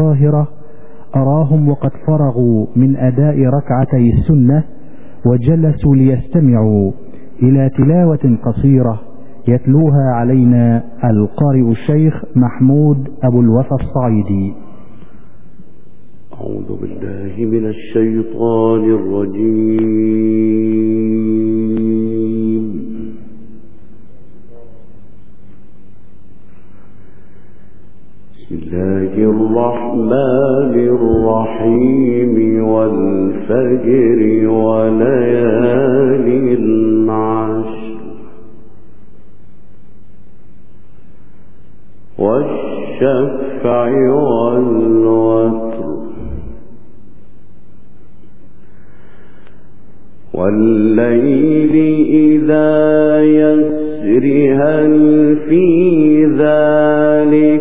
القاهرة أراهم وقد فرغوا من أداء ركعتي السنة وجلسوا ليستمعوا إلى تلاوة قصيرة يتلوها علينا القارئ الشيخ محمود أبو الوفا الصعيدي. أعوذ بالله من الشيطان الرجيم بسم الله الرحمن الرحيم والفجر وليالي العشر والشفع والوتر والليل إذا يسر هل في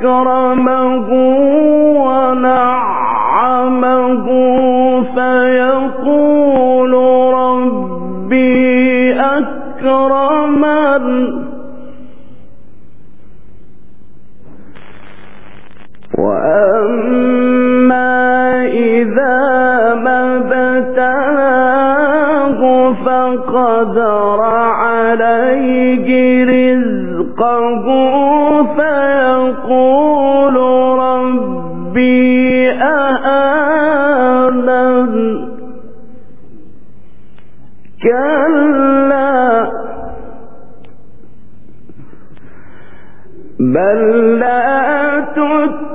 فأكرمه ونعمه فيقول ربي أكرمن. وأما إذا فقدر عليه رزقه فيقول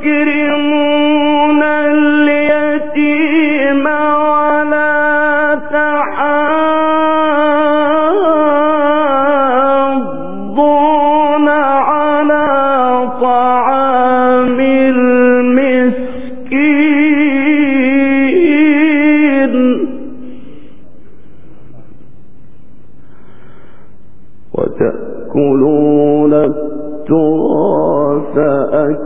تكرمون اليتيم ولا تحاضون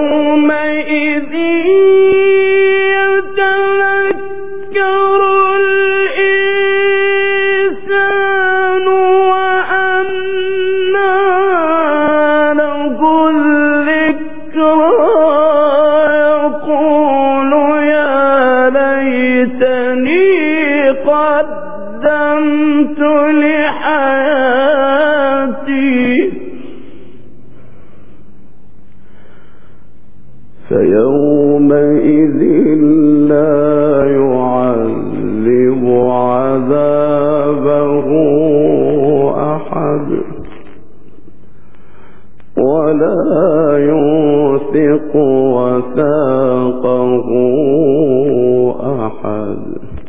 يومئذ قدمت لحياتي. فيومئذ لا يعذب عذابه أحد ولا يوثق وثاقه أحد.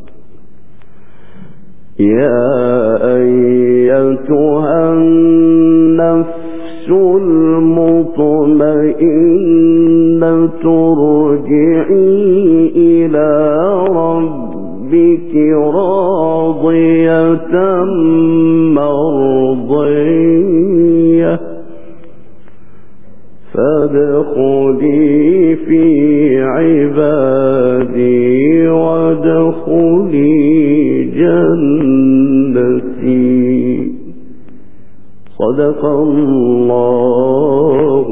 فادخلي في عبادي وادخلي جنتي صدق الله